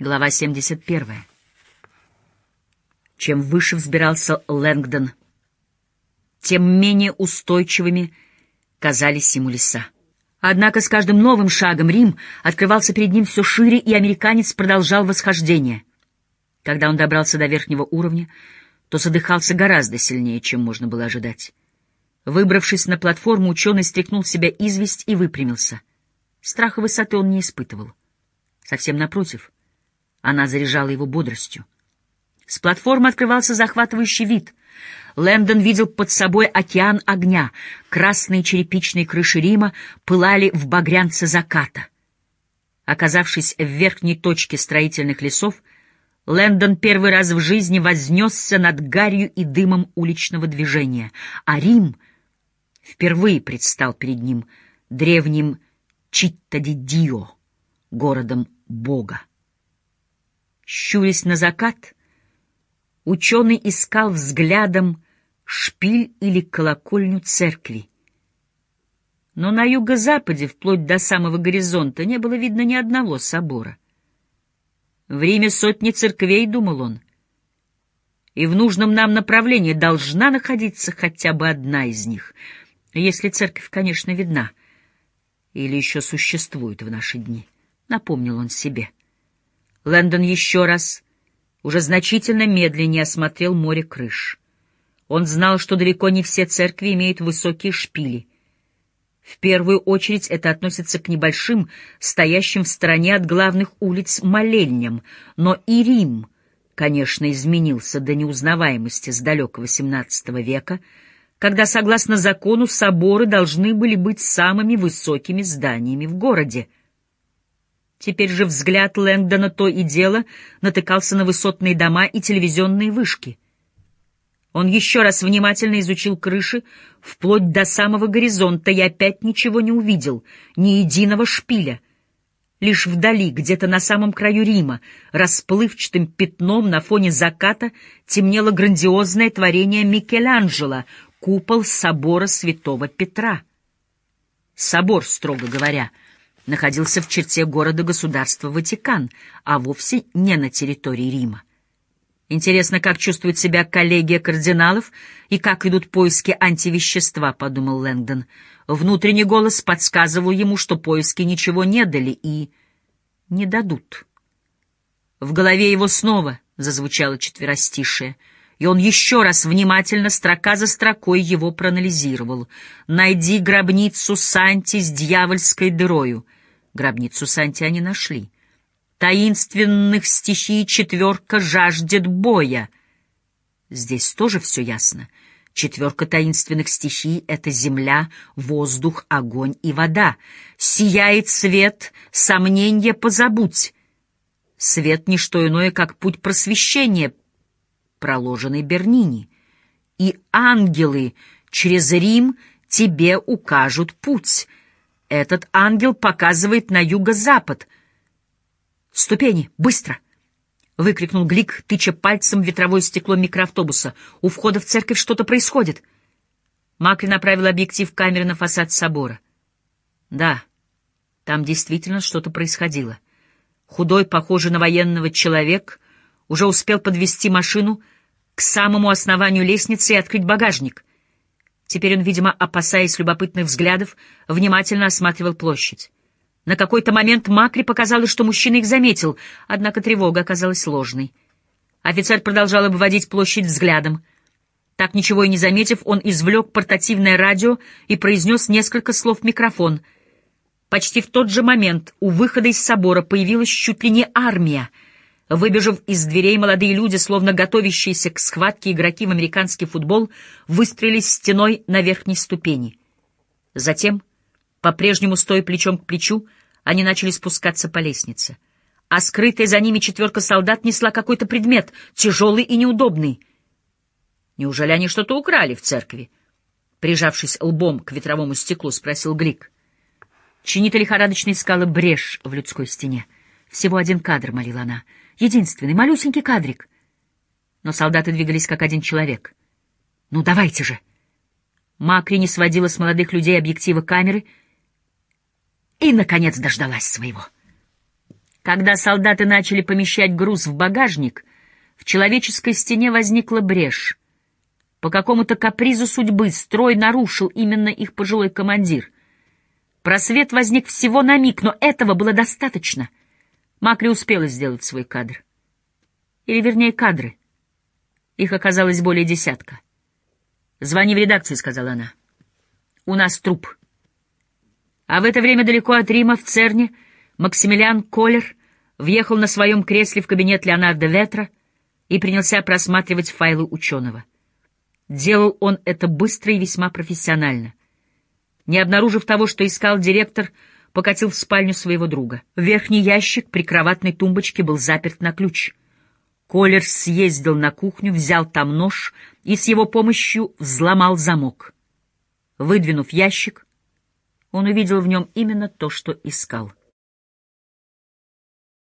Глава 71. Чем выше взбирался Лэнгдон, тем менее устойчивыми казались ему леса. Однако с каждым новым шагом Рим открывался перед ним все шире, и американец продолжал восхождение. Когда он добрался до верхнего уровня, то задыхался гораздо сильнее, чем можно было ожидать. Выбравшись на платформу, ученый стряхнул себя известь и выпрямился. Страха высоты он не испытывал. Совсем напротив — она заряжала его бодростью. С платформы открывался захватывающий вид. Лэндон видел под собой океан огня. Красные черепичные крыши Рима пылали в багрянце заката. Оказавшись в верхней точке строительных лесов, Лэндон первый раз в жизни вознесся над гарью и дымом уличного движения, а Рим впервые предстал перед ним древним Читтадидио, городом Бога. Щурясь на закат, ученый искал взглядом шпиль или колокольню церкви. Но на юго-западе, вплоть до самого горизонта, не было видно ни одного собора. В Риме сотни церквей, — думал он, — и в нужном нам направлении должна находиться хотя бы одна из них, если церковь, конечно, видна или еще существует в наши дни, — напомнил он себе. — Лэндон еще раз, уже значительно медленнее осмотрел море крыш. Он знал, что далеко не все церкви имеют высокие шпили. В первую очередь это относится к небольшим, стоящим в стороне от главных улиц молельням, но и Рим, конечно, изменился до неузнаваемости с далекого XVII века, когда, согласно закону, соборы должны были быть самыми высокими зданиями в городе — Теперь же взгляд Лэнгдона то и дело натыкался на высотные дома и телевизионные вышки. Он еще раз внимательно изучил крыши вплоть до самого горизонта и опять ничего не увидел, ни единого шпиля. Лишь вдали, где-то на самом краю Рима, расплывчатым пятном на фоне заката темнело грандиозное творение Микеланджело — купол собора святого Петра. Собор, строго говоря — находился в черте города-государства Ватикан, а вовсе не на территории Рима. Интересно, как чувствует себя коллегия кардиналов и как идут поиски антивещества, — подумал Лэнгдон. Внутренний голос подсказывал ему, что поиски ничего не дали и не дадут. В голове его снова зазвучало четверостишее, и он еще раз внимательно, строка за строкой, его проанализировал. «Найди гробницу Санти с дьявольской дырою». Гробницу Санти они нашли. Таинственных стихий четверка жаждет боя. Здесь тоже все ясно. Четверка таинственных стихий — это земля, воздух, огонь и вода. Сияет свет, сомненье позабудь. Свет — не что иное, как путь просвещения, проложенный Бернини. И ангелы через Рим тебе укажут путь — этот ангел показывает на юго-запад. «Ступени! Быстро!» — выкрикнул Глик, тыча пальцем в ветровое стекло микроавтобуса. «У входа в церковь что-то происходит!» Макри направил объектив камеры на фасад собора. Да, там действительно что-то происходило. Худой, похожий на военного человек, уже успел подвести машину к самому основанию лестницы и открыть багажник — Теперь он, видимо, опасаясь любопытных взглядов, внимательно осматривал площадь. На какой-то момент Макри показалось, что мужчина их заметил, однако тревога оказалась ложной. Офицер продолжал обводить площадь взглядом. Так ничего и не заметив, он извлек портативное радио и произнес несколько слов в микрофон. Почти в тот же момент у выхода из собора появилась чуть ли не армия — Выбежав из дверей, молодые люди, словно готовящиеся к схватке игроки в американский футбол, выстроились стеной на верхней ступени. Затем, по-прежнему стоя плечом к плечу, они начали спускаться по лестнице. А скрытая за ними четверка солдат несла какой-то предмет, тяжелый и неудобный. Неужели они что-то украли в церкви? Прижавшись лбом к ветровому стеклу, спросил Глик. Чинита лихорадочно искала брешь в людской стене. Всего один кадр, молила она — Единственный, малюсенький кадрик. Но солдаты двигались как один человек. «Ну, давайте же!» Макри не сводила с молодых людей объектива камеры и, наконец, дождалась своего. Когда солдаты начали помещать груз в багажник, в человеческой стене возникла брешь. По какому-то капризу судьбы строй нарушил именно их пожилой командир. Просвет возник всего на миг, но этого было достаточно. Макли успела сделать свой кадр. Или, вернее, кадры. Их оказалось более десятка. «Звони в редакцию», — сказала она. «У нас труп». А в это время далеко от Рима, в Церне, Максимилиан Колер въехал на своем кресле в кабинет Леонардо Ветра и принялся просматривать файлы ученого. Делал он это быстро и весьма профессионально. Не обнаружив того, что искал директор, покатил в спальню своего друга. Верхний ящик при кроватной тумбочке был заперт на ключ — Колер съездил на кухню, взял там нож и с его помощью взломал замок. Выдвинув ящик, он увидел в нем именно то, что искал —